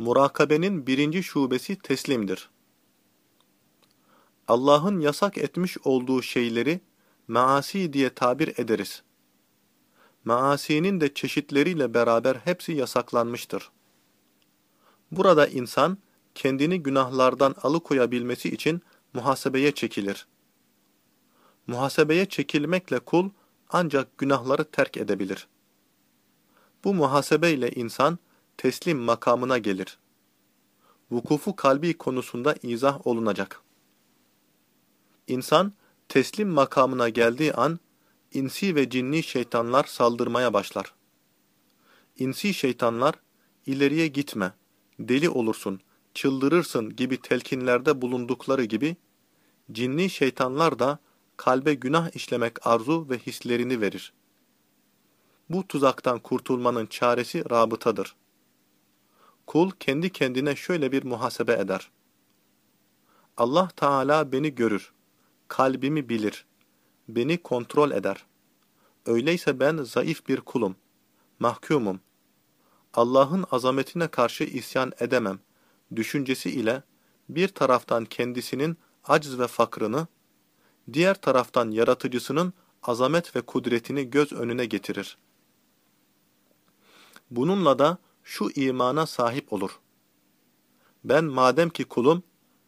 Murakabenin birinci şubesi teslimdir. Allah'ın yasak etmiş olduğu şeyleri maasi diye tabir ederiz. Maasinin de çeşitleriyle beraber hepsi yasaklanmıştır. Burada insan kendini günahlardan alıkoyabilmesi için muhasebeye çekilir. Muhasebeye çekilmekle kul ancak günahları terk edebilir. Bu muhasebeyle insan teslim makamına gelir. Vukufu kalbi konusunda izah olunacak. İnsan teslim makamına geldiği an insi ve cinni şeytanlar saldırmaya başlar. İnsi şeytanlar ileriye gitme, deli olursun, çıldırırsın gibi telkinlerde bulundukları gibi cinni şeytanlar da kalbe günah işlemek arzu ve hislerini verir. Bu tuzaktan kurtulmanın çaresi rabıtadır. Kul kendi kendine şöyle bir muhasebe eder. Allah Teala beni görür, kalbimi bilir, beni kontrol eder. Öyleyse ben zayıf bir kulum, mahkumum. Allah'ın azametine karşı isyan edemem düşüncesi ile bir taraftan kendisinin aciz ve fakrını, diğer taraftan yaratıcısının azamet ve kudretini göz önüne getirir. Bununla da şu imana sahip olur. Ben madem ki kulum,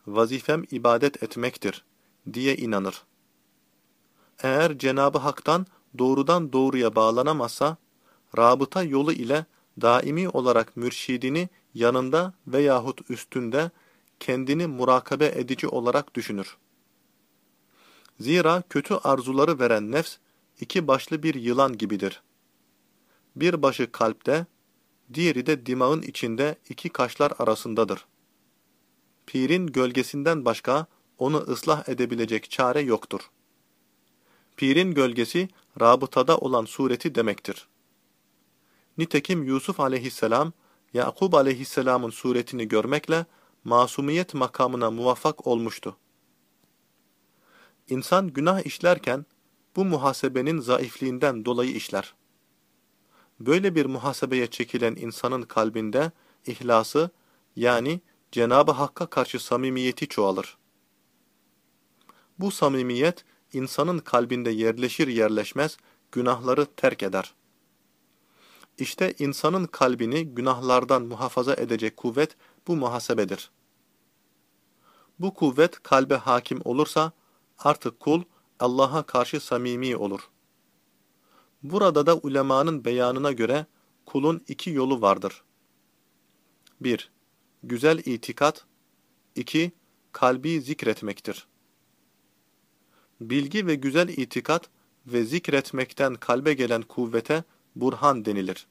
vazifem ibadet etmektir diye inanır. Eğer Cenabı Hak'tan doğrudan doğruya bağlanamazsa, rabıta yolu ile daimi olarak mürşidini yanında veyahut üstünde kendini murakabe edici olarak düşünür. Zira kötü arzuları veren nefs iki başlı bir yılan gibidir. Bir başı kalpte, diğeri de dimağın içinde iki kaşlar arasındadır. Pirin gölgesinden başka onu ıslah edebilecek çare yoktur. Pirin gölgesi rabıtada olan sureti demektir. Nitekim Yusuf aleyhisselam, Yakub aleyhisselamın suretini görmekle masumiyet makamına muvaffak olmuştu. İnsan günah işlerken bu muhasebenin zayıfliğinden dolayı işler. Böyle bir muhasebeye çekilen insanın kalbinde ihlası yani Cenab-ı Hakk'a karşı samimiyeti çoğalır. Bu samimiyet insanın kalbinde yerleşir yerleşmez günahları terk eder. İşte insanın kalbini günahlardan muhafaza edecek kuvvet bu muhasebedir. Bu kuvvet kalbe hakim olursa artık kul Allah'a karşı samimi olur. Burada da ulemanın beyanına göre kulun iki yolu vardır. 1. Güzel itikat 2. Kalbi zikretmektir. Bilgi ve güzel itikat ve zikretmekten kalbe gelen kuvvete burhan denilir.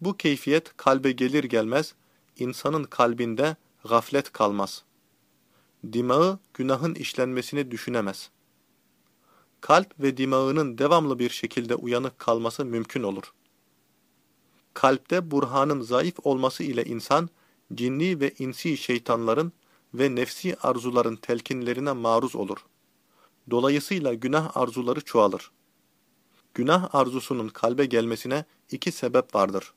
Bu keyfiyet kalbe gelir gelmez, insanın kalbinde gaflet kalmaz. Dimağı günahın işlenmesini düşünemez. Kalp ve dimağının devamlı bir şekilde uyanık kalması mümkün olur. Kalpte burhanın zayıf olması ile insan, cinni ve insi şeytanların ve nefsi arzuların telkinlerine maruz olur. Dolayısıyla günah arzuları çoğalır. Günah arzusunun kalbe gelmesine iki sebep vardır.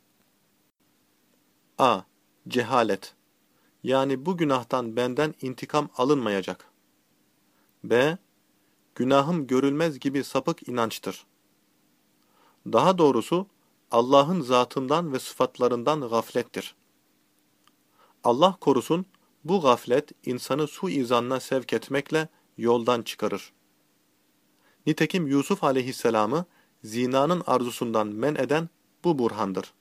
A. Cehalet Yani bu günahtan benden intikam alınmayacak. B. Günahım görülmez gibi sapık inançtır. Daha doğrusu Allah'ın zatından ve sıfatlarından gaflettir. Allah korusun bu gaflet insanı suizanına sevk etmekle yoldan çıkarır. Nitekim Yusuf aleyhisselamı zinanın arzusundan men eden bu burhandır.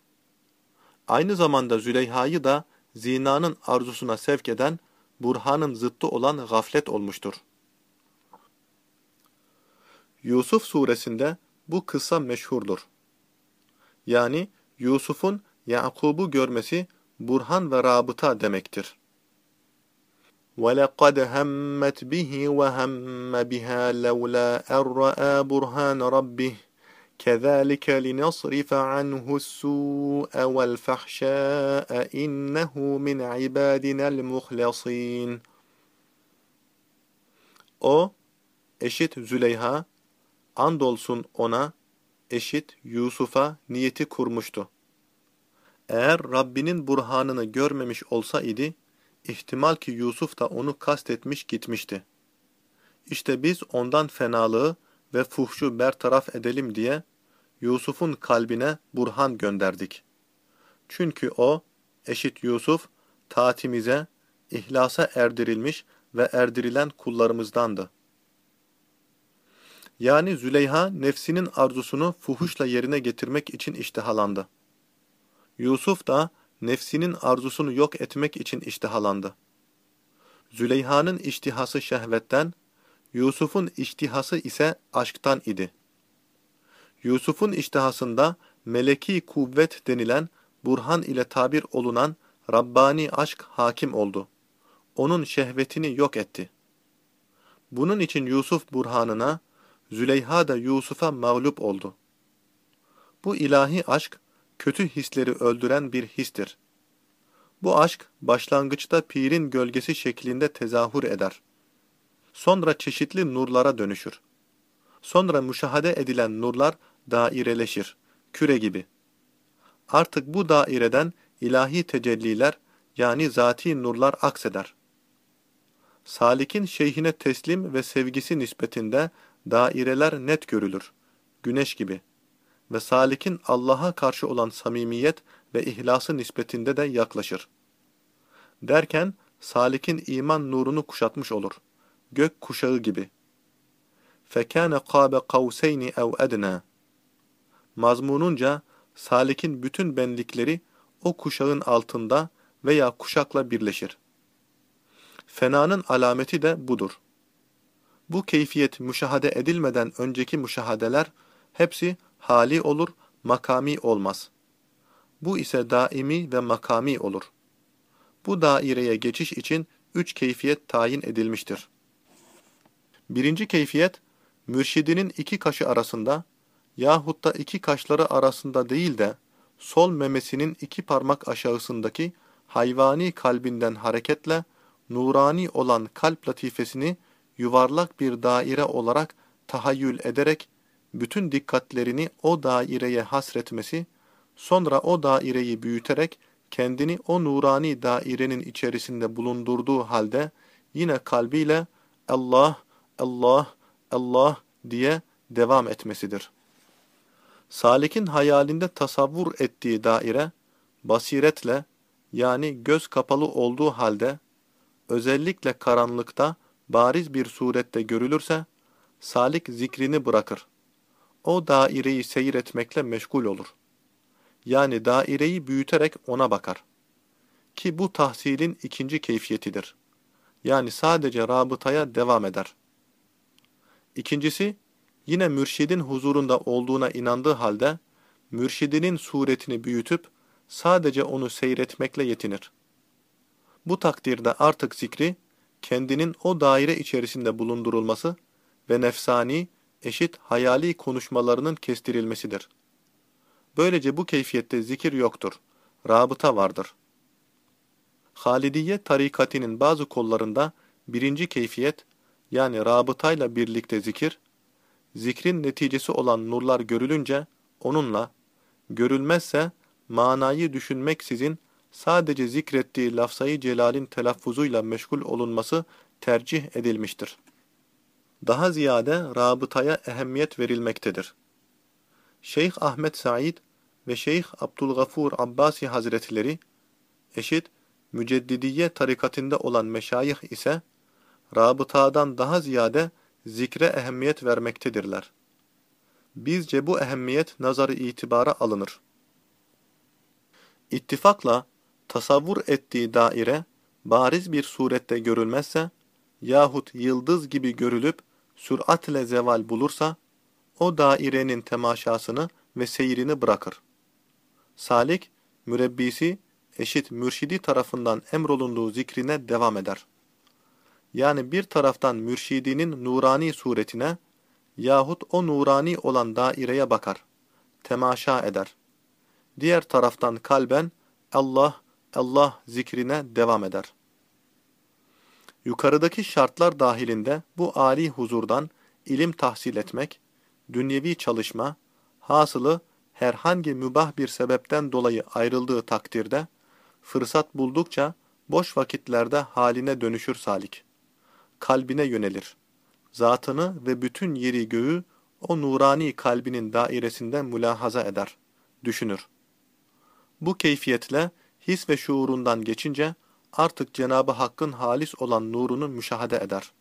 Aynı zamanda Züleyha'yı da zinanın arzusuna sevk eden burhanın zıttı olan gaflet olmuştur. Yusuf suresinde bu kısa meşhurdur. Yani Yusuf'un Yakub'u görmesi burhan ve rabıta demektir. وَلَقَدْ هَمَّتْ بِهِ وَهَمَّ بِهَا لَوْلَا أَنْ رَأَى بُرْهَانَ رَبِّهِ كَذَلِكَ لِنَصْرِفَ عَنْهُ السُّوءَ وَالْفَحْشَاءَ إِنَّهُ مِنْ عِبَادِنَا الْمُخْلَصِينَ O, eşit Züleyha, andolsun ona, eşit Yusuf'a niyeti kurmuştu. Eğer Rabbinin burhanını görmemiş olsa idi, ihtimal ki Yusuf da onu kastetmiş gitmişti. İşte biz ondan fenalığı ve fuhşu bertaraf edelim diye Yusuf'un kalbine burhan gönderdik. Çünkü o, eşit Yusuf, taatimize, ihlasa erdirilmiş ve erdirilen kullarımızdandı. Yani Züleyha nefsinin arzusunu fuhuşla yerine getirmek için iştihalandı. Yusuf da nefsinin arzusunu yok etmek için iştihalandı. Züleyha'nın iştihası şehvetten, Yusuf'un iştihası ise aşktan idi. Yusuf'un iştihasında meleki kuvvet denilen burhan ile tabir olunan Rabbani aşk hakim oldu. Onun şehvetini yok etti. Bunun için Yusuf burhanına, Züleyha da Yusuf'a mağlup oldu. Bu ilahi aşk, kötü hisleri öldüren bir histir. Bu aşk, başlangıçta pirin gölgesi şeklinde tezahür eder. Sonra çeşitli nurlara dönüşür. Sonra müşahede edilen nurlar daireleşir, küre gibi. Artık bu daireden ilahi tecelliler yani zati nurlar akseder. Salik'in şeyhine teslim ve sevgisi nispetinde daireler net görülür, güneş gibi. Ve Salik'in Allah'a karşı olan samimiyet ve ihlası nispetinde de yaklaşır. Derken Salik'in iman nurunu kuşatmış olur. Gök kuşağı gibi. فَكَانَ قَابَ قَوْسَيْنِ اَوْ اَدْنَى Mazmununca Salik'in bütün benlikleri o kuşağın altında veya kuşakla birleşir. Fenanın alameti de budur. Bu keyfiyet müşahede edilmeden önceki müşahadeler hepsi hali olur, makami olmaz. Bu ise daimi ve makami olur. Bu daireye geçiş için üç keyfiyet tayin edilmiştir. Birinci keyfiyet, mürşidinin iki kaşı arasında yahut da iki kaşları arasında değil de sol memesinin iki parmak aşağısındaki hayvani kalbinden hareketle nurani olan kalp latifesini yuvarlak bir daire olarak tahayyül ederek bütün dikkatlerini o daireye hasretmesi, sonra o daireyi büyüterek kendini o nurani dairenin içerisinde bulundurduğu halde yine kalbiyle Allah, Allah, Allah diye devam etmesidir. Salik'in hayalinde tasavvur ettiği daire, basiretle yani göz kapalı olduğu halde, özellikle karanlıkta bariz bir surette görülürse, Salik zikrini bırakır. O daireyi seyretmekle meşgul olur. Yani daireyi büyüterek ona bakar. Ki bu tahsilin ikinci keyfiyetidir. Yani sadece rabıtaya devam eder. İkincisi, yine mürşidin huzurunda olduğuna inandığı halde, mürşidinin suretini büyütüp, sadece onu seyretmekle yetinir. Bu takdirde artık zikri, kendinin o daire içerisinde bulundurulması ve nefsani, eşit hayali konuşmalarının kestirilmesidir. Böylece bu keyfiyette zikir yoktur, rabıta vardır. Halidiye tarikatinin bazı kollarında birinci keyfiyet, yani rabıtayla birlikte zikir, zikrin neticesi olan nurlar görülünce onunla, görülmezse manayı düşünmeksizin sadece zikrettiği lafzayı celalin telaffuzuyla meşgul olunması tercih edilmiştir. Daha ziyade rabıtaya ehemmiyet verilmektedir. Şeyh Ahmet Said ve Şeyh Abdülgafur Abbasi Hazretleri, eşit Müceddidiye tarikatında olan meşayih ise, rabıtadan daha ziyade zikre ehemmiyet vermektedirler. Bizce bu ehemmiyet nazarı itibara alınır. İttifakla tasavvur ettiği daire bariz bir surette görülmezse yahut yıldız gibi görülüp süratle zeval bulursa o dairenin temaşasını ve seyrini bırakır. Salik, mürebbisi, eşit mürşidi tarafından emrolunduğu zikrine devam eder. Yani bir taraftan mürşidinin nurani suretine yahut o nurani olan daireye bakar, temaşa eder. Diğer taraftan kalben Allah, Allah zikrine devam eder. Yukarıdaki şartlar dahilinde bu âli huzurdan ilim tahsil etmek, dünyevi çalışma, hasılı herhangi mübah bir sebepten dolayı ayrıldığı takdirde, fırsat buldukça boş vakitlerde haline dönüşür salik. Kalbine yönelir. Zatını ve bütün yeri göğü o nurani kalbinin dairesinde mülahaza eder, düşünür. Bu keyfiyetle his ve şuurundan geçince artık Cenabı Hakk'ın halis olan nurunu müşahede eder.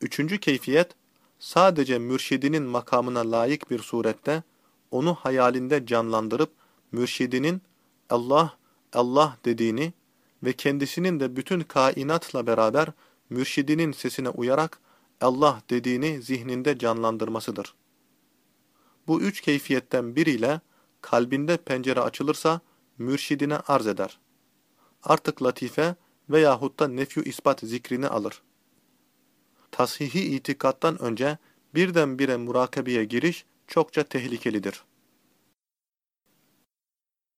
Üçüncü keyfiyet, sadece mürşidinin makamına layık bir surette onu hayalinde canlandırıp mürşidinin Allah, Allah dediğini ve kendisinin de bütün kainatla beraber mürşidinin sesine uyarak Allah dediğini zihninde canlandırmasıdır. Bu üç keyfiyetten biriyle kalbinde pencere açılırsa mürşidine arz eder. Artık latife veyahut da nefyu ispat zikrini alır. Tashihi itikattan önce birdenbire murakabeye giriş çokça tehlikelidir.